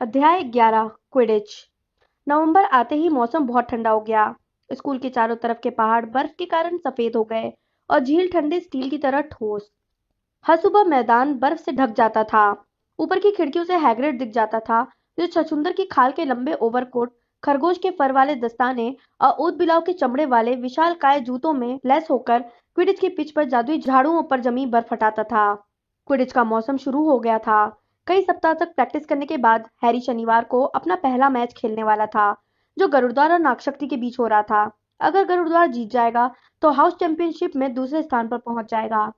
अध्याय ग्यारह क्विडिच नवंबर आते ही मौसम बहुत ठंडा हो गया। स्कूल के चारों तरफ़ के पहाड़ बर्फ़ के कारण सफ़ेद हो गए और झील ठंडे स्टील की तरह ठोस। हर सुबह मैदान बर्फ़ से ढक जाता था। ऊपर की खिड़कियों से हैग्रेड दिख जाता था, जो छछुंदर की खाल के लंबे ओवरकोट, खरगोश के फर वाले दस्ताने और ऊद बिलाव के चमड़े वाले विशाल काय जूतों में लैस होकर क्विडिच के पिच पर जादुई झाड़ुओं पर जमी बर्फ़ हटाता था। क्विडिच का मौसम शुरू हो गया था। कई सप्ताह तक प्रैक्टिस करने के बाद हैरी शनिवार को अपना पहला मैच खेलने वाला था, जो गरुड़द्वार और नागशक्ति के बीच हो रहा था। अगर गरुड़द्वार जीत जाएगा तो हाउस चैंपियनशिप में दूसरे स्थान पर पहुँच जाएगा।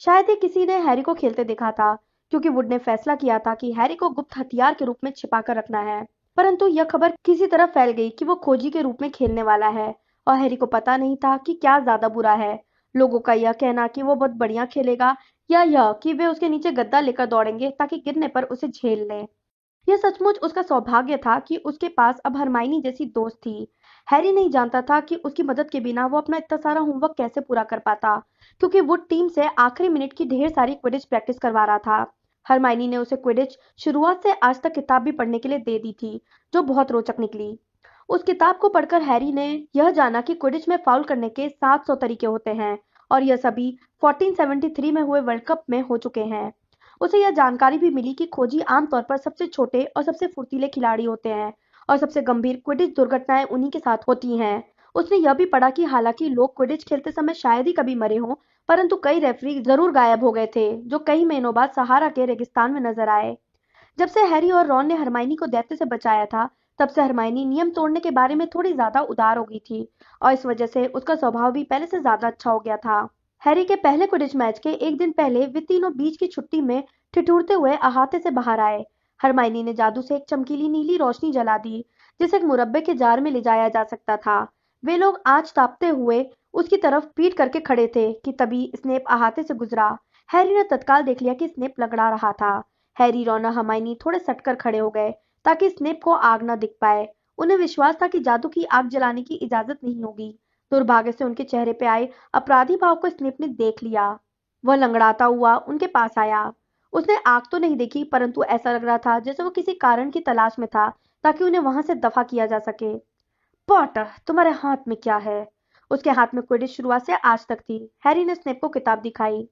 शायद ही किसी ने हैरी को खेलते देखा था, क्योंकि वुड ने फैसला किया था कि हैरी को गुप्त हथियार के रूप में छिपा कर रखना है। परंतु यह खबर किसी तरह फैल गई कि वो खोजी के रूप में खेलने वाला है, और हैरी को पता नहीं था कि क्या ज़्यादा बुरा है। लोगों का यह कहना कि वो बहुत बढ़िया खेलेगा या यह कि वे उसके नीचे गद्दा लेकर दौड़ेंगे ताकि गिरने पर उसे झेल लें। यह सचमुच उसका सौभाग्य था कि उसके पास अब हरमाइनी जैसी दोस्त थी। हैरी नहीं जानता था कि उसकी मदद के बिना वो अपना इतना सारा होमवर्क कैसे पूरा कर पाता, क्योंकि वो टीम से आखिरी मिनट की ढेर सारी क्विडिच प्रैक्टिस करवा रहा था। हरमाइनी ने उसे क्विडिच शुरुआत से आज तक किताब भी पढ़ने के लिए दे दी थी, जो बहुत रोचक निकली। उस किताब को पढ़कर हैरी ने यह जाना कि क्विडिच में फाउल करने के 700 तरीके होते हैं, और यह सभी 1473 में हुए वर्ल्ड कप में हो चुके हैं। उसे यह जानकारी भी मिली कि खोजी आमतौर पर सबसे छोटे और सबसे फुर्तीले खिलाड़ी होते हैं और सबसे गंभीर क्विडिच दुर्घटनाएँ उन्हीं के साथ होती हैं। उसने यह भी पढ़ा कि हालाँकि लोग क्विडिच खेलते समय शायद ही कभी मरे हों, परंतु कई रेफरी ज़रूर गायब हो गए थे, जो कई महीनों बाद सहारा के रेगिस्तान में नज़र आए। जब से हैरी और रॉन ने हरमाइनी को दैत्य से बचाया था, तब से हरमाइनी नियम तोड़ने के बारे में थोड़ी ज़्यादा उदार हो गई थी और इस वजह से उसका स्वभाव भी पहले से ज़्यादा अच्छा हो गया था। हैरी के पहले क्विडिच मैच के एक दिन पहले वे तीनों बीच की छुट्टी में ठिठुरते हुए अहाते से बाहर आए। हरमाइनी ने जादू से एक चमकीली नीली रोशनी जला दी, जिसे एक मुरब्बे के जार में ले जाया जा सकता था। वे लोग आज तापते हुए उसकी तरफ़ पीट करके खड़े थे कि तभी स्नेप अहाते से गुजरा। हैरी ने तत्काल देख लिया कि स्नेप लगड़ा रहा था। हैरी, रोना हमाइनी थोड़े सटकर खड़े हो गए ताकि स्नेप को आग न दिख पाए। उन्हें विश्वास था कि जादू की आग जलाने की इजाज़त नहीं होगी। दुर्भाग्य से उनके चेहरे पे आए अपराधी भाव को स्नेप ने देख लिया। वह लंगड़ाता हुआ उनके पास आया। उसने आग तो नहीं देखी, परंतु ऐसा लग रहा था जैसे वो किसी कारण की तलाश में था, ताकि उन्हें वहाँ से दफ़ा किया जा सके। पॉटर, तुम्हारे हाथ में क्या है? उसके हाथ में क्विडिच शुरुआत से आज तक थी। हैरी ने स्नेप को किताब दिखाई।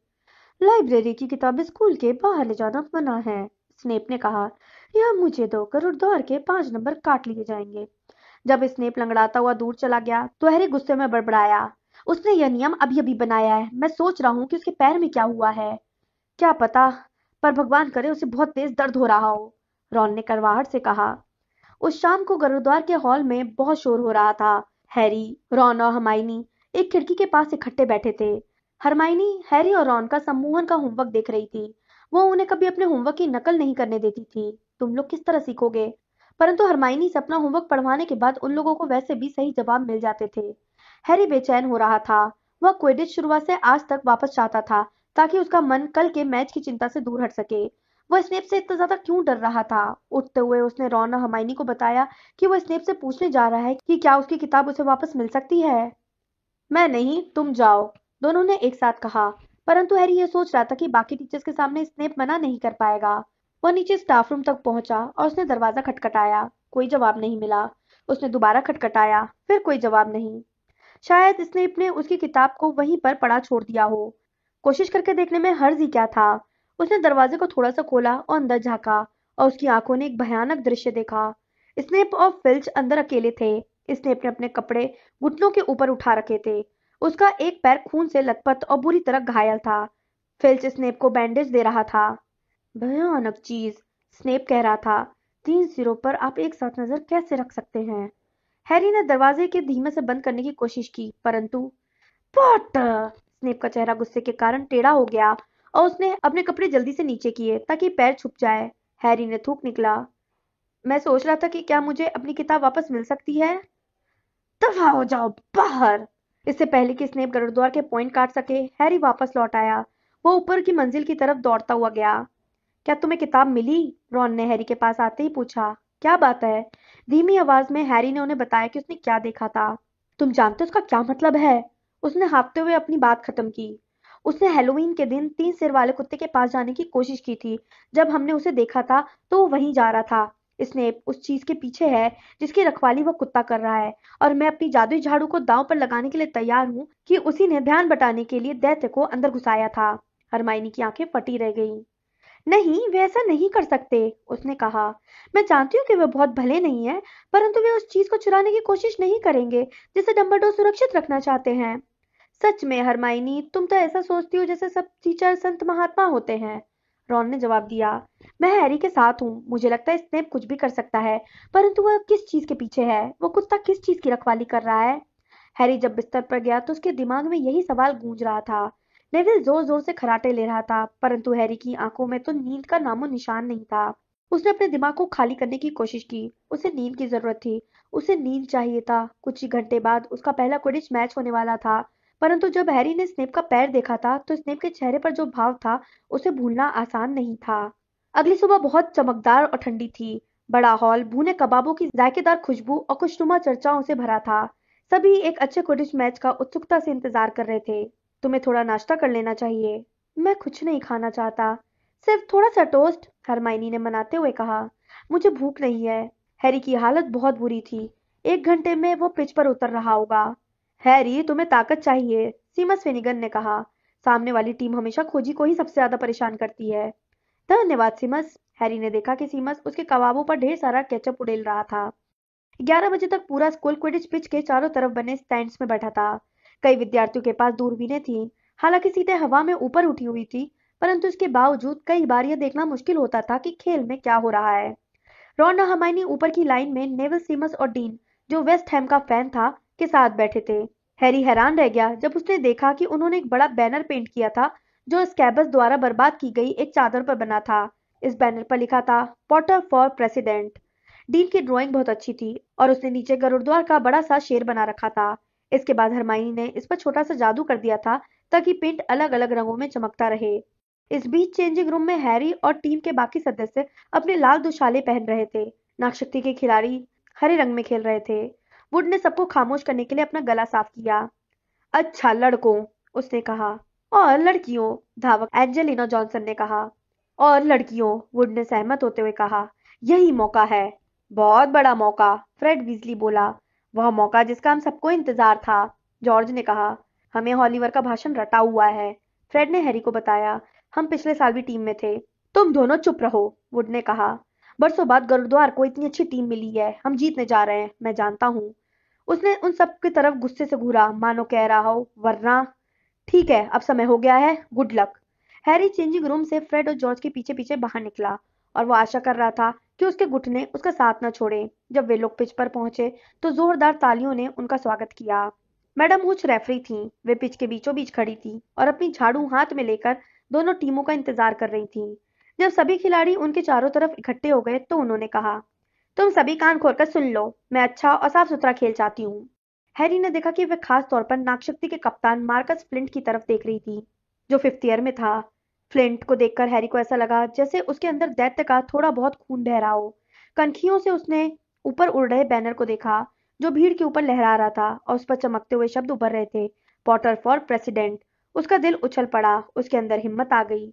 लाइब्रेरी की किताब स्कूल के बाहर ले जाना मना है, स्नेप ने कहा। यह मुझे दो करोड़ द्वार के पाँच नंबर काट लिए जाएँगे। जब स्नेप लंगड़ाता हुआ दूर चला गया तो हैरी गुस्से में बड़बड़ाया। उसने यह नियम अभी अभी बनाया है। मैं सोच रहा हूँ कि उसके पैर में क्या हुआ है। क्या पता, पर भगवान करे उसे बहुत तेज दर्द हो रहा हो, रॉन ने करवाहट से कहा। उस शाम को गुरुद्वार के हॉल में बहुत शोर हो रहा था। हैरी, रॉन और हमाइनी एक खिड़की के पास इकट्ठे बैठे थे। हरमाइनी हैरी और रॉन का सम्मोहन का होमवर्क देख रही थी। वो उन्हें कभी अपने होमवर्क की नकल नहीं करने देती थी। तुम लोग किस तरह सीखोगे? परंतु हरमाइनी से अपना होमवर्क पढ़वाने के बाद उन लोगों को वैसे भी सही जवाब मिल जाते थे। हैरी बेचैन हो रहा था। वह क्विडिच शुरुआत से आज तक वापस चाहता था ताकि उसका मन कल के मैच की चिंता से दूर हट सके। वह स्नेप से इतना ज़्यादा क्यों डर रहा था? उठते हुए उसने रॉन और हमाइनी को बताया कि वह स्नेप से पूछने जा रहा है कि क्या उसकी किताब उसे वापस मिल सकती है? मैं नहीं, तुम जाओ। दोनों ने एक साथ कहा। परंतु हैरी यह सोच रहा था कि बाकी टीचर्स के सामने स्नेप मना नहीं कर पाएगा। वह नीचे स्टाफ रूम तक पहुँचा और उसने दरवाज़ा खटखटाया। कोई जवाब नहीं मिला। उसने दोबारा खटखटाया, फिर कोई जवाब नहीं। शायद स्नेप ने उसकी किताब को वहीं पर पड़ा छोड़ दिया हो। कोशिश करके देखने में हर्ज ही क्या था? उसने दरवाजे को थोड़ा सा खोला और अंदर झांका और उसकी आँखों ने एक भयानक दृश्य देखा। स्नेप और फिल्च अंदर अकेले थे। स्नेप ने अपने कपड़े घुटनों के ऊपर उठा रखे थे। उसका एक पैर खून से लथपथ और बुरी तरह घायल था। फिल्च स्नेप को बैंडेज दे रहा था। भयानक चीज़, स्नेप कह रहा था, तीन सिरों पर आप एक साथ नज़र कैसे रख सकते हैं? हैरी ने दरवाजे के धीमे से बंद करने की कोशिश की, परंतु स्नेप का चेहरा गुस्से के कारण टेढ़ा हो गया और उसने अपने कपड़े जल्दी से नीचे किए ताकि पैर छुप जाए। हैरी ने थूक निकला। मैं सोच रहा था कि क्या मुझे अपनी किताब वापस मिल सकती है? दफ़ा हो जाओ बाहर! इससे पहले कि स्नेप गरुद्वार के पॉइंट काट सके, हैरी वापस लौट आया। वो ऊपर की मंजिल की तरफ़ दौड़ता हुआ गया। क्या तुम्हें किताब मिली? रॉन ने हैरी के पास आते ही पूछा। क्या बात है? धीमी आवाज़ में हैरी ने उन्हें बताया कि उसने क्या देखा था। तुम जानते हो उसका क्या मतलब है? उसने हाँपते हुए अपनी बात खत्म की। उसने हेलोवीन के दिन तीन सिर वाले कुत्ते के पास जाने की कोशिश की थी। जब हमने उसे देखा था तो वो वहीं जा रहा था। स्नेप उस चीज़ के पीछे है, जिसकी रखवाली वो कुत्ता कर रहा है। और मैं अपनी जादुई झाड़ू को दांव पर लगाने के लिए तैयार हूँ कि उसी ने ध्यान बटाने के लिए दैत्य को अंदर घुसाया था। हरमाइनी की आँखें फटी रह गईं। नहीं, वे ऐसा नहीं कर सकते, उसने कहा। मैं जानती हूँ कि वे बहुत भले नहीं है, परंतु वे उस चीज़ को चुराने की कोशिश नहीं करेंगे, जिसे डम्बरडोर सुरक्षित रखना चाहते हैं। सच में हरमाइनी तुम तो ऐसा सोचती हो जैसे सब टीचर संत महात्मा होते हैं। रॉन ने जवाब दिया, मैं हैरी के साथ हूँ, मुझे लगता है स्नेप कुछ भी कर सकता है, परंतु वह किस चीज़ के पीछे है, वो कुत्ता किस चीज़ की रखवाली कर रहा है? हैरी जब बिस्तर पर गया तो उसके दिमाग में यही सवाल गूंज रहा था नेविल ज़ोर ज़ोर से खराटे ले रहा था, परंतु हैरी की आँखों में तो नींद का नामो निशान नहीं था। उसने अपने दिमाग को खाली करने की कोशिश की। उसे नींद की ज़रूरत थी। उसे नींद चाहिए था। कुछ ही घंटे बाद उसका पहला क्विडिच मैच होने वाला था। परंतु जब हैरी ने स्नेप का पैर देखा था तो स्नेप के चेहरे पर जो भाव था, उसे भूलना आसान नहीं था। अगली सुबह बहुत चमकदार और ठंडी थी। बड़ा हॉल, भूने कबाबों की जायकेदार खुशबू और खुशनुमा चर्चाओं से भरा था। सभी एक अच्छे क्विडिच मैच का उत्सुकता से इंतज़ार कर रहे थे। तुम्हें थोड़ा नाश्ता कर लेना चाहिए। मैं कुछ नहीं खाना चाहता। सिर्फ़ थोड़ा सा टोस्ट हरमाइनी ने मनाते हुए कहा। मुझे भूख नहीं है। हैरी की हालत बहुत बुरी थी। एक घंटे में वो पिच पर उतर रहा होगा। हैरी, तुम्हें ताकत चाहिए सीमस फिनिगन ने कहा। सामने वाली टीम हमेशा खोजी को ही सबसे ज़्यादा परेशान करती है। धन्यवाद, सीमस। हैरी ने देखा कि सीमस उसके कबाबों पर ढेर सारा केचप उड़ेल रहा था। ग्यारह बजे तक पूरा स्कूल क्विडिच पिच के चारों तरफ़ बने स्टैंड्स में बैठा था। कई विद्यार्थियों के पास दूरबीनें थी। हालाँकि सीटें हवा में ऊपर उठी हुई थी, परंतु इसके बावजूद कई बार यह देखना मुश्किल होता था कि खेल में क्या हो रहा है। रॉन हमायनी ऊपर की लाइन में नेवल सीमस और डीन, जो वेस्ट हैम का फ़ैन था, के साथ बैठे थे। हैरी हैरान रह गया जब उसने देखा कि उन्होंने एक बड़ा बैनर पेंट किया था, जो स्कैबस द्वारा बर्बाद की गई एक चादर पर बना था। इस बैनर पर लिखा था, पॉटर फॉर प्रेसिडेंट। डीन की ड्राइंग बहुत अच्छी थी, और उसने नीचे गरुद्वार का बड़ा सा शेर बना रखा था। इसके बाद हरमाइनी ने इस पर छोटा सा जादू कर दिया था, ताकि पेंट अलग अलग रंगों में चमकता रहे। इस बीच चेंजिंग रूम में हैरी और टीम के बाकी सदस्य अपने लाल दुशाले पहन रहे थे। नागशक्ति के खिलाड़ी हरे रंग में खेल रहे थे। वुड ने सबको खामोश करने के लिए अपना गला साफ़ किया। अच्छा लड़कों, उसने कहा। और लड़कियों, धावक एंजेलिना जॉनसन ने कहा। और लड़कियों वुड ने सहमत होते हुए कहा। यही मौका है। बहुत बड़ा मौका फ्रेड विजली बोला। वह मौका जिसका हम सबको इंतज़ार था, जॉर्ज ने कहा, हमें हॉलीवर का भाषण रटा हुआ है। फ्रेड ने हैरी को बताया, हम पिछले साल भी टीम में थे। तुम दोनों चुप रहो, वुड ने कहा। बरसों बाद गुरुद्वार को इतनी अच्छी टीम मिली है। हम जीतने जा रहे हैं, मैं जानता हूँ। उसने उन सब की तरफ़ गुस्से से घूरा। मानो कह रहा हो, वरना ठीक है, अब समय हो गया है। Good luck. Harry changing room से फ्रेड और जॉर्ज के पीछे पीछे बाहर निकला और वो आशा कर रहा था कि उसके घुटने उसका साथ न छोड़े। जब वे लोग पिच पर पहुँचे तो जोरदार तालियों ने उनका स्वागत किया। मैडम हुच रेफरी थी। वे पिच के बीचों बीच खड़ी थी और अपनी झाड़ू हाथ में लेकर दोनों टीमों का इंतज़ार कर रही थी। जब सभी खिलाड़ी उनके चारों तरफ़ इकट्ठे हो गए तो उन्होंने कहा, तुम सभी कान खोलकर सुन लो। मैं अच्छा और साफ़ सुथरा खेल चाहती हूँ। हैरी ने देखा कि वह खास तौर पर नागशक्ति के कप्तान मार्कस फ्लिंट की तरफ़ देख रही थी, जो फिफ्थ ईयर में था। फ्लिंट को देखकर हैरी को ऐसा लगा जैसे उसके अंदर दैत्य का थोड़ा बहुत खून बह रहा हो। कनखियों से उसने ऊपर उड़ रहे बैनर को देखा, जो भीड़ के ऊपर लहरा रहा था और उस पर चमकते हुए शब्द उभर रहे थे, पॉटर फॉर प्रेसिडेंट। उसका दिल उछल पड़ा, उसके अंदर हिम्मत आ गई।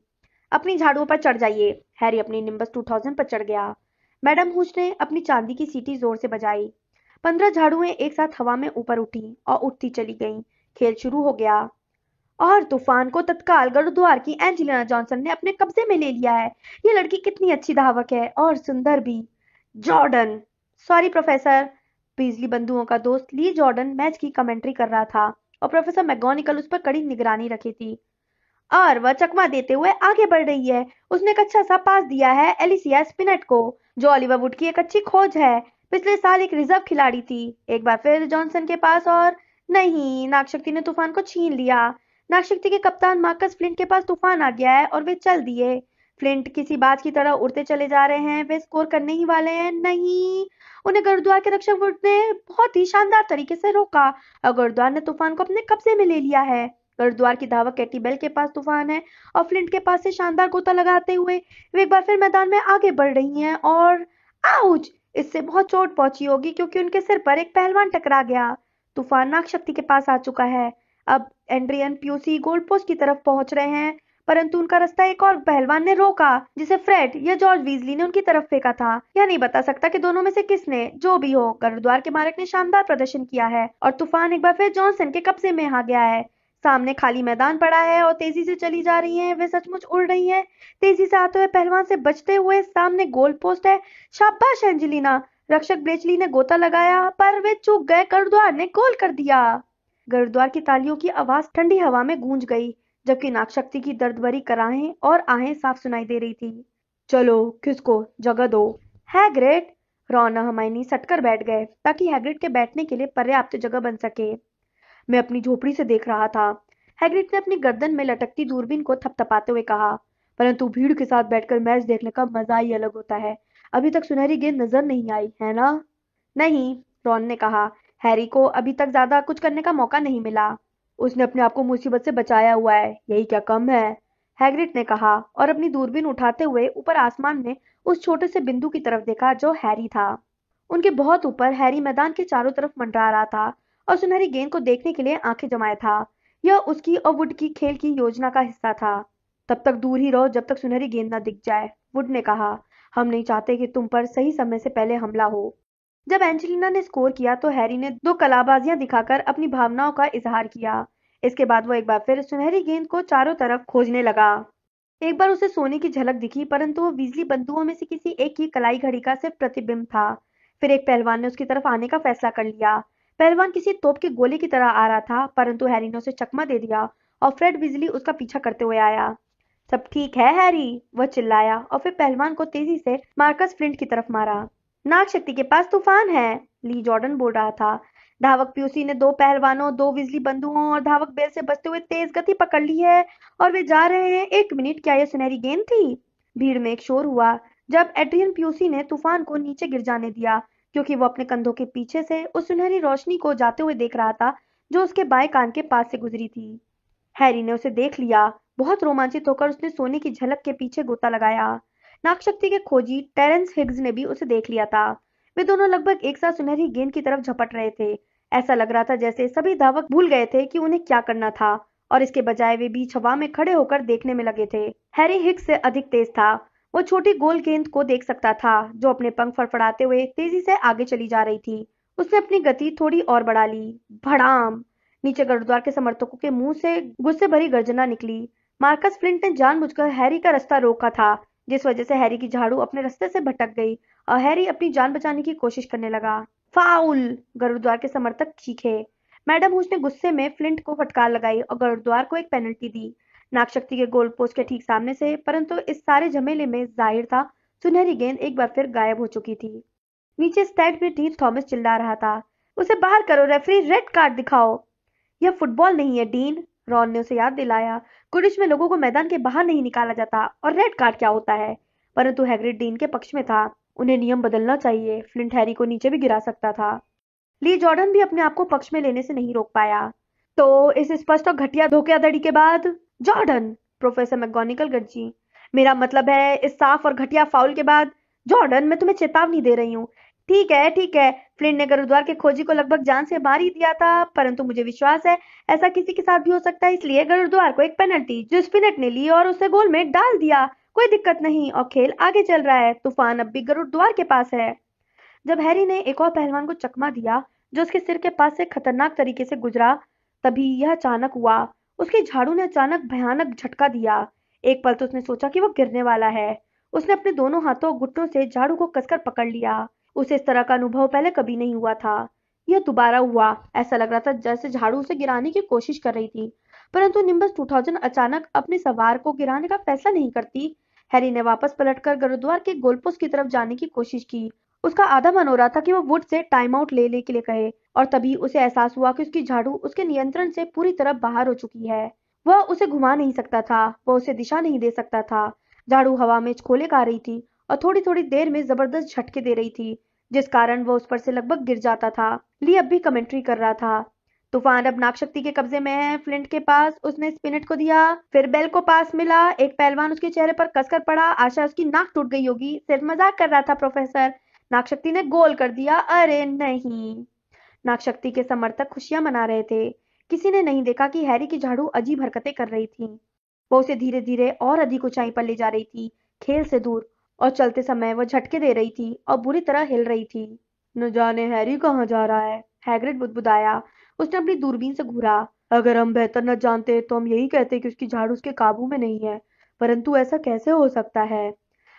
अपनी झाड़ू पर चढ़ जाइए। हैरी अपनी निम्बस 2000 पर चढ़ गया। मैडम हुच ने अपनी चांदी की सीटी ज़ोर से बजाई। पंद्रह झाड़ुएँ एक साथ हवा में ऊपर उठी और उठती चली गईं। खेल शुरू हो गया। और तूफ़ान को तत्काल गुरुद्वार की एंजेलिना जॉनसन ने अपने कब्जे में ले लिया है। ये लड़की कितनी अच्छी धावक है और सुंदर भी। जॉर्डन। सॉरी प्रोफेसर बिजली बंधुओं का दोस्त ली जॉर्डन मैच की कमेंट्री कर रहा था और प्रोफेसर मैगोनिकल उस पर कड़ी निगरानी रखी थी। और वह चकमा देते हुए आगे बढ़ रही है। उसने एक अच्छा सा पास दिया है एलिसिया स्पिनेट को, जो ऑलिवर की एक अच्छी खोज है। पिछले साल एक रिज़र्व खिलाड़ी थी। एक बार फिर जॉनसन के पास और नहीं, नागशक्ति ने तूफ़ान को छीन लिया। नागशक्ति के कप्तान मार्कस फ्लिंट के पास तूफ़ान आ गया है और वे चल दिए। फ्लिंट किसी बात की तरह उड़ते चले जा रहे हैं। वे स्कोर करने ही वाले हैं। नहीं। उन्हें गुरुद्वार के रक्षक वुड ने बहुत ही शानदार तरीके से रोका। और गुरुद्वार ने तूफ़ान को अपने कब्जे में ले लिया है। गुरुद्वार की धावक कैटी बेल के पास तूफ़ान है और फ्लिंट के पास से शानदार गोता लगाते हुए वे एक बार फिर मैदान में आगे बढ़ रही हैं और आउच! इससे बहुत चोट पहुँची होगी क्योंकि उनके सिर पर एक पहलवान टकरा गया। तूफ़ान नाग शक्ति के पास आ चुका है। अब एंड्रियन प्यूसी गोल्ड पोस्ट की तरफ़ पहुँच रहे हैं, परंतु उनका रास्ता एक और पहलवान ने रोका, जिसे फ्रेड या जॉर्ज वीजली ने उनकी तरफ़ फेंका था। यह नहीं बता सकता कि दोनों में से किसने जो भी हो, गुरुद्वार के मारक ने शानदार प्रदर्शन किया है और तूफ़ान एक बार फिर जॉनसन के कब्जे में आ गया है। सामने खाली मैदान पड़ा है और तेज़ी से चली जा रही है, वे सचमुच उड़ रही है। तेज़ी से आते हुए पहलवान से बचते हुए सामने गोल पोस्ट है, शाबाश एंजेलिना! रक्षक ब्लेचली ने गोता लगाया, पर वे चूक गए, गुरुद्वार ने गोल कर दिया। गुरुद्वार की तालियों की आवाज़ ठंडी हवा में गूंज गई, जबकि नागशक्ति की दर्द भरी कराहें और आहें साफ़ सुनाई दे रही थी। चलो, किसको? जगह दो। हैग्रेड रॉन हमायनी सटकर बैठ गए, ताकि हैग्रिड के बैठने के लिए पर्याप्त जगह बन सके। मैं अपनी झोपड़ी से देख रहा था। हैग्रिड ने अपनी गर्दन में लटकती दूरबीन को थपथपाते हुए कहा, परंतु भीड़ के साथ बैठकर मैच देखने का मज़ा ही अलग होता है। अभी तक सुनहरी गेंद नज़र नहीं आई, है ना? नहीं रॉन ने कहा हैरी को अभी तक ज़्यादा कुछ करने का मौका नहीं मिला। उसने अपने आप को मुसीबत से बचाया हुआ है। यही क्या कम है? हैग्रिड ने कहा और अपनी दूरबीन उठाते हुए ऊपर आसमान में उस छोटे से बिंदु की तरफ़ देखा जो हैरी था। उनके बहुत ऊपर हैरी मैदान के चारों तरफ़ मंडरा रहा था और सुनहरी गेंद को देखने के लिए आँखें जमाया था। यह उसकी और वुड की खेल की योजना का हिस्सा था। तब तक दूर ही रहो जब तक सुनहरी गेंद न दिख जाए, वुड ने कहा, हम नहीं चाहते कि तुम पर सही समय से पहले हमला हो। जब एंजेलिना ने स्कोर किया तो हैरी ने दो कलाबाजियाँ दिखाकर अपनी भावनाओं का इजहार किया। इसके बाद वो एक बार फिर सुनहरी गेंद को चारों तरफ़ खोजने लगा। एक बार उसे सोने की झलक दिखी, परंतु वो बिजली बंदुओं में से किसी एक की कलाई घड़ी का सिर्फ़ प्रतिबिंब था। फिर एक पहलवान ने उसकी तरफ़ आने का फैसला कर लिया। पहलवान किसी तोप के गोले की तरह आ रहा था, परंतु हैरी ने उसे चकमा दे दिया और फ्रेड बिजली उसका पीछा करते हुए आया। सब ठीक है, हैरी? वह चिल्लाया और फिर पहलवान को तेज़ी से मार्कस फ्लिंट की तरफ़ मारा। नाग शक्ति के पास तूफ़ान है, ली जॉर्डन बोल रहा था। धावक पीयूसी ने दो पहलवानों, दो बिजली बंधुओं और धावक बेल से बचते हुए तेज गति पकड़ ली है और वे जा रहे हैं। एक मिनट, क्या यह सुनहरी गेंद थी? भीड़ में एक शोर हुआ, जब एड्रियन पीयूसी ने तूफ़ान को नीचे गिर जाने दिया, क्योंकि वो अपने कंधों के पीछे से उस सुनहरी रोशनी को जाते हुए देख रहा था, जो उसके बाएँ कान के पास से गुजरी थी। हैरी ने उसे देख लिया, बहुत रोमांचित होकर उसने सोने की झलक के पीछे गोता लगाया। नागशक्ति के खोजी टेरेंस हिग्स ने भी उसे देख लिया था। वे दोनों लगभग एक साथ सुनहरी गेंद की तरफ़ झपट रहे थे। ऐसा लग रहा था जैसे सभी धावक भूल गए थे कि उन्हें क्या करना था, और इसके बजाय वे बीच हवा में खड़े होकर देखने में लगे थे। हैरी हिग्स से अधिक तेज था। वो छोटी गोल गेंद को देख सकता था, जो अपने पंख फड़फड़ाते हुए तेज़ी से आगे चली जा रही थी। उसने अपनी गति थोड़ी और बढ़ा ली। भड़ाम! नीचे गुरुद्वार के समर्थकों के मुँह से गुस्से भरी गर्जना निकली। मार्कस फ्लिंट ने जानबूझकर हैरी का रास्ता रोका था। जिस वजह से हैरी की झाड़ू अपने रास्ते से भटक गई और हैरी अपनी जान बचाने की कोशिश करने लगा। फाउल! गरुद्वार के समर्थक चीखे मैडम हुज ने गुस्से में फ्लिंट को फटकार लगाई और गुरुद्वार को एक पेनल्टी दी। नागशक्ति के गोल पोस्ट के ठीक सामने से, परंतु इस सारे झमेले में ज़ाहिर था, सुनहरी गेंद एक बार फिर गायब हो चुकी थी। नीचे स्टैट में डीन थॉमस चिल्ला रहा था। उसे बाहर करो, रेफरी, रेड कार्ड दिखाओ! यह फुटबॉल नहीं है, डीन। रॉन ने उसे याद दिलाया कुडिश में लोगों को मैदान के बाहर नहीं निकाला जाता और रेड कार्ड क्या होता है? परंतु हैग्रिड डीन के पक्ष में था, उन्हें नियम बदलना चाहिए फ्लिंट हैरी को नीचे भी गिरा सकता था। ली जॉर्डन भी अपने आप को पक्ष में लेने से नहीं रोक पाया। तो इस स्पष्ट और घटिया धोखेधड़ी के बाद जॉर्डन प्रोफेसर मैगोनिकल गर्जी मेरा मतलब है इस साफ़ और घटिया फाउल के बाद जॉर्डन मैं तुम्हें चेतावनी दे रही हूँ ठीक है ठीक है। फ्लिंट ने गुरुद्वार के खोजी को लगभग जान से मार ही दिया था, परंतु मुझे विश्वास है, ऐसा किसी के साथ भी हो सकता है, इसलिए गुरुद्वार को एक पेनल्टी जो स्पिनट ने ली और उसे गोल में डाल दिया। कोई दिक्कत नहीं, और खेल आगे चल रहा है। तूफ़ान अब भी गुरुद्वार के पास है। जब हैरी ने एक और पहलवान को चकमा दिया, जो उसके सिर के पास से खतरनाक तरीके से गुजरा, तभी यह अचानक हुआ। उसकी झाड़ू ने अचानक भयानक झटका दिया। एक पल तो उसने सोचा कि वो गिरने वाला है। उसने अपने दोनों हाथों घुट्टों से झाड़ू को कसकर पकड़ लिया। उसे इस तरह का अनुभव पहले कभी नहीं हुआ था। यह दोबारा हुआ, ऐसा लग रहा था जैसे झाड़ू उसे गिराने की कोशिश कर रही थी। परंतु निम्बस 2000 अचानक अपने सवार को गिराने का फैसला नहीं करती। हैरी ने वापस पलटकर गुरुद्वार के गोलपोस्ट की तरफ़ जाने की कोशिश की। उसका आधा मन हो रहा था कि वो वुड से टाइम आउट ले ले के लिए कहे, और तभी उसे एहसास हुआ कि उसकी झाड़ू उसके नियंत्रण से पूरी तरह बाहर हो चुकी है। वह उसे घुमा नहीं सकता था, वह उसे दिशा नहीं दे सकता था। झाड़ू हवा में खोले खा रही थी और थोड़ी थोड़ी देर में ज़बरदस्त झटके दे रही थी, जिस कारण वो उस पर से लगभग गिर जाता था। ली अब भी कमेंट्री कर रहा था। तूफ़ान अब नागशक्ति के कब्जे में है, फ्लिंट के पास उसने स्पिनट को दिया, फिर बेल को पास मिला, एक पहलवान उसके चेहरे पर कसकर पड़ा, आशा उसकी नाक टूट गई होगी, सिर्फ़ मज़ाक कर रहा था प्रोफेसर नागशक्ति ने गोल कर दिया, अरे नहीं। नागशक्ति के समर्थक खुशियाँ मना रहे थे। किसी ने नहीं देखा कि हैरी की झाड़ू अजीब हरकतें कर रही थी। वो उसे धीरे धीरे और अधिक ऊंचाई पर ले जा रही थी, खेल से दूर। और चलते समय वह झटके दे रही थी और बुरी तरह हिल रही थी। न जाने हैरी कहाँ जा रहा है। हैग्रिड बुदबुदाया, उसने अपनी दूरबीन से घूरा। अगर हम बेहतर न जानते तो हम यही कहते कि उसकी झाड़ू उसके काबू में नहीं है, परंतु ऐसा कैसे हो सकता है?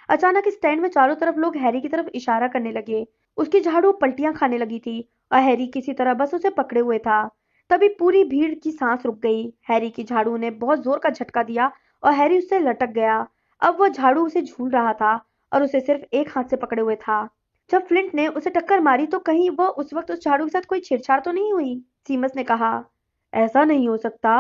अचानक स्टैंड में चारों तरफ़ लोग हैरी की तरफ़ इशारा करने लगे। उसकी झाड़ू पलटियाँ खाने लगी थी और हैरी किसी तरह बस उसे पकड़े हुए था। तभी पूरी भीड़ की सांस रुक गई। हैरी की झाड़ू ने बहुत ज़ोर का झटका दिया और हैरी उससे लटक गया। अब वह झाड़ू उसे झूल रहा था और उसे सिर्फ़ एक हाथ से पकड़े हुए था। जब फ्लिंट ने उसे टक्कर मारी तो कहीं वह उस वक्त उस झाड़ू के साथ कोई छेड़छाड़ तो नहीं हुई? सीमस ने कहा, ऐसा नहीं हो सकता।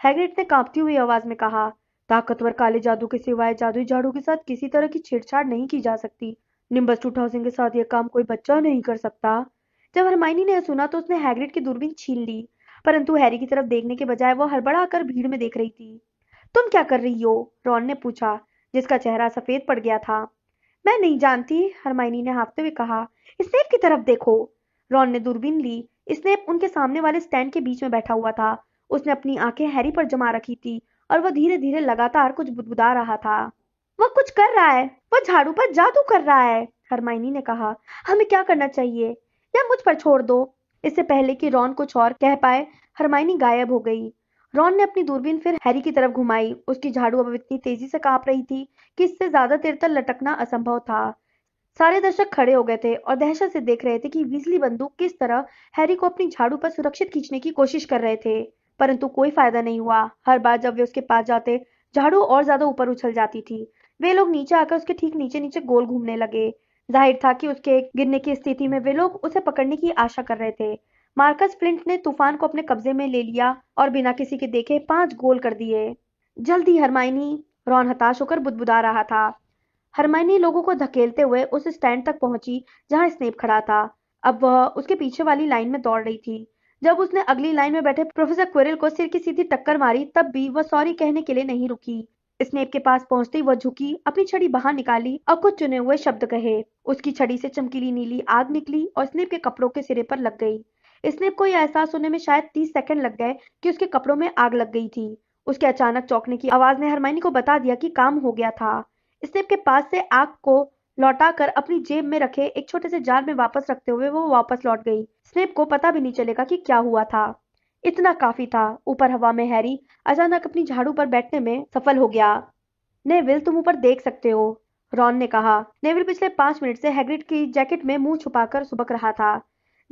हैग्रिड ने कांपती हुई आवाज़ में कहा, ताकतवर काले जादू के सिवाय जादुई झाड़ू के साथ किसी तरह की छेड़छाड़ नहीं की जा सकती। निम्बस टू थाउज़ेंड के साथ यह काम कोई बच्चा नहीं कर सकता। जब हरमाइनी ने सुना तो उसने हैग्रिड की दूरबीन छीन ली, परंतु हैरी की तरफ़ देखने के बजाय वह हड़बड़ा कर भीड़ में देख रही थी। तुम क्या कर रही हो? रॉन ने पूछा। जिसका चेहरा सफ़ेद पड़ गया था। मैं नहीं जानती हरमाइनी ने हाँफते हुए कहा। स्नेप की तरफ़ देखो। रॉन ने दूरबीन ली। स्नेप उनके सामने वाले स्टैंड के बीच में बैठा हुआ था। उसने अपनी आँखें हैरी पर जमा रखी थी और वह धीरे धीरे लगातार कुछ बुदबुदा रहा था। वह कुछ कर रहा है। वह झाड़ू पर जादू कर रहा है हरमाइनी ने कहा। हमें क्या करना चाहिए? या मुझ पर छोड़ दो। इससे पहले कि रॉन कुछ और कह पाए हरमाइनी गायब हो गई। रॉन ने अपनी दूरबीन फिर हैरी की तरफ़ घुमाई। उसकी झाड़ू अब इतनी तेज़ी से काँप रही थी कि इससे ज़्यादा देर तक लटकना असंभव था। सारे दर्शक खड़े हो गए थे और दहशत से देख रहे थे कि वीजली बंदूक किस तरह हैरी को अपनी झाड़ू पर सुरक्षित खींचने की कोशिश कर रहे थे। परंतु कोई फ़ायदा नहीं हुआ। हर बार जब वे उसके पास जाते, झाड़ू और ज़्यादा ऊपर उछल जाती थी। वे लोग नीचे आकर उसके ठीक नीचे नीचे गोल घूमने लगे। ज़ाहिर था कि उसके गिरने की स्थिति में वे लोग उसे पकड़ने की आशा कर रहे थे। मार्कस फ्लिंट ने तूफ़ान को अपने कब्जे में ले लिया और बिना किसी के देखे पाँच गोल कर दिए। जल्दी हरमाइनी रॉन हताश होकर बुदबुदा रहा था। हरमाइनी लोगों को धकेलते हुए उस स्टैंड तक पहुँची जहाँ स्नेप खड़ा था। अब वह उसके पीछे वाली लाइन में दौड़ रही थी। जब उसने अगली लाइन में बैठे प्रोफेसर क्वेरल को सिर की सीधी टक्कर मारी, तब भी वह सॉरी कहने के लिए नहीं रुकी। स्नेप के पास पहुँचते ही वह झुकी, अपनी छड़ी बाहर निकाली और कुछ चुने हुए शब्द कहे। उसकी छड़ी से चमकीली नीली आग निकली और स्नेप के कपड़ों के सिरे पर लग गई। स्नेप को यह एहसास होने में शायद तीस सेकंड लग गए कि उसके कपड़ों में आग लग गई थी। उसके अचानक चौंकने की आवाज़ ने हरमाइनी को बता दिया कि काम हो गया था। स्नेप के पास से आग को लौटाकर अपनी जेब में रखे एक छोटे से जार में वापस रखते हुए वो वापस लौट गई। स्नेप को पता भी नहीं चलेगा कि क्या हुआ था। इतना काफ़ी था। ऊपर हवा में हैरी अचानक अपनी झाड़ू पर बैठने में सफल हो गया। नेविल, तुम ऊपर देख सकते हो, रॉन ने कहा। नेविल पिछले पाँच मिनट से हैग्रिड की जैकेट में मुँह छुपाकर सुबक रहा था।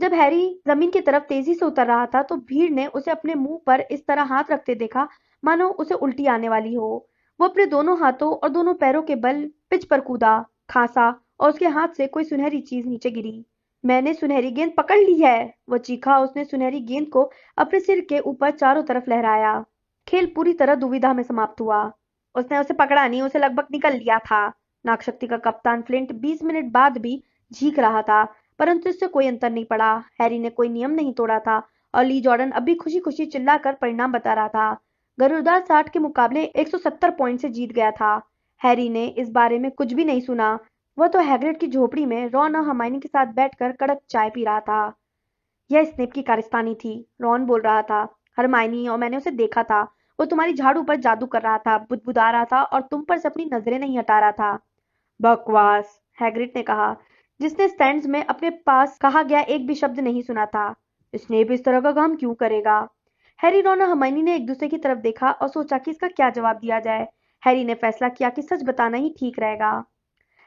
जब हैरी ज़मीन की तरफ़ तेज़ी से उतर रहा था तो भीड़ ने उसे अपने मुँह पर इस तरह हाथ रखते देखा, मानो उसे उल्टी आने वाली हो। वो अपने दोनों हाथों और दोनों पैरों के बल पिच पर कूदा, खांसा, और उसके हाथ से कोई सुनहरी चीज़ नीचे गिरी। मैंने सुनहरी गेंद पकड़ ली है, वो चीखा, उसने सुनहरी गेंद को अपने सिर के ऊपर चारों तरफ़ लहराया। खेल पूरी तरह दुविधा में समाप्त हुआ। उसने उसे पकड़ा नहीं, उसे लगभग निकल लिया था। नागशक्ति का कप्तान फ्लिंट 20 मिनट बाद भी झीक रहा था। परंतु इससे कोई अंतर नहीं पड़ा। हैरी ने कोई नियम नहीं तोड़ा था और ली जॉर्डन अब भी खुशी खुशी चिल्लाकर परिणाम बता रहा था। गरुदार साठ के मुकाबले 170 पॉइंट से जीत गया था। हैरी ने इस बारे में कुछ भी नहीं सुना। वह तो हैग्रिड की झोपड़ी में रॉन और हमाइनी के साथ बैठकर कड़क चाय पी रहा था। यह स्नेप की कारस्तानी थी। रॉन बोल रहा था, हरमाइनी, और मैंने उसे देखा था। वो तुम्हारी झाड़ू पर जादू कर रहा था, बुदबुदा रहा था और तुम पर से अपनी नज़रें नहीं हटा रहा था। बकवास हैग्रिड ने कहा। जिसने स्टैंड में अपने पास कहा गया एक भी शब्द नहीं सुना था। स्नेप इस तरह का काम क्यों करेगा? हैरी रॉन और हमाइनी ने एक दूसरे की तरफ़ देखा और सोचा कि इसका क्या जवाब दिया जाए। हैरी ने फैसला किया कि सच बताना ही ठीक रहेगा।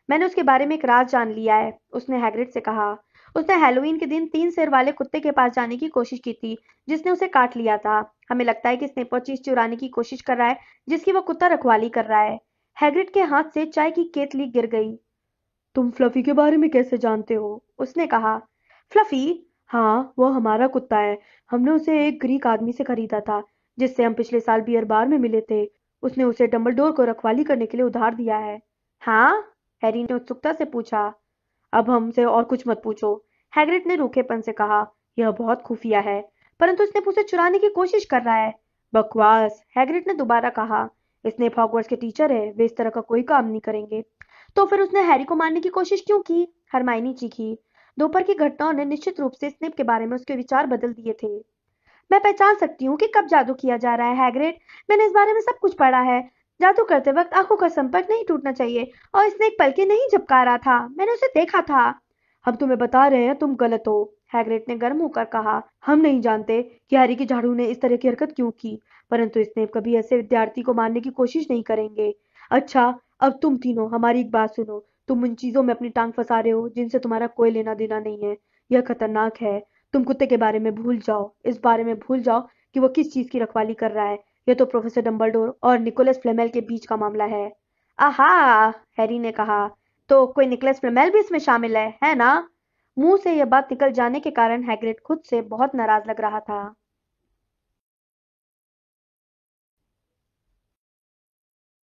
मैंने उसके बारे में एक राज जान लिया है, उसने हैग्रिड से कहा। उसने हेलोवीन के दिन तीन सिर वाले कुत्ते के पास जाने की कोशिश की थी, जिसने उसे काट लिया था। हमें लगता है कि स्नेपर चीज़ चुराने की कोशिश कर रहा है, जिसकी वह कुत्ता रखवाली कर रहा है। हैग्रिड के हाथ से चाय की केतली गिर गई। तुम फ्लफी के बारे में कैसे जानते हो? उसने कहा, फ्लफी? हाँ वो हमारा कुत्ता है। हमने उसे एक ग्रीक आदमी से खरीदा था, जिससे हम पिछले साल बियर बार में मिले थे। उसने उसे डम्बलडोर को रखवाली करने के लिए उधार दिया है। हाँ? हैरी ने उत्सुकता से पूछा। अब हमसे और कुछ मत पूछो। हैग्रिड ने रूखेपन से कहा, यह बहुत खुफिया है, परंतु स्नेप उसे चुराने की कोशिश कर रहा है। बकवास! हैग्रिड ने दोबारा कहा स्नेप हॉगवर्ट्स के टीचर है, वे इस तरह का कोई काम नहीं करेंगे। तो फिर उसने हैरी को मारने की कोशिश क्यों की? हरमाइनी चीखी दोपहर की घटनाओं ने निश्चित रूप से स्नेप के बारे में उसके विचार बदल दिए थे। मैं पहचान सकती हूँ कि कब जादू किया जा रहा है, हैग्रिड। मैंने इस बारे में सब कुछ पढ़ा है। जादू करते वक्त आँखों का संपर्क नहीं टूटना चाहिए और इसने एक पल के नहीं झपका रहा था। मैंने उसे देखा था। हम तुम्हें बता रहे हैं, तुम गलत हो, हैग्रिड ने गर्म होकर कहा। हम नहीं जानते कि हैरी की झाड़ू ने इस तरह की हरकत क्यों की, परंतु स्नेप कभी ऐसे विद्यार्थी को मारने की कोशिश नहीं करेंगे। अच्छा अब तुम तीनों, हमारी एक बात सुनो। तुम उन चीज़ों में अपनी टांग फंसा रहे हो जिनसे तुम्हारा कोई लेना देना नहीं है। यह खतरनाक है। तुम कुत्ते के बारे में भूल जाओ। इस बारे में भूल जाओ कि वो किस चीज़ की रखवाली कर रहा है। यह तो प्रोफेसर डम्बलडोर और निकोलस फ्लेमेल के बीच का मामला है। आहा! हैरी ने कहा तो कोई निकोलस फ्लेमेल भी इसमें शामिल है है ना? मुँह से यह बात निकल जाने के कारण हैग्रिड खुद से बहुत नाराज़ लग रहा था।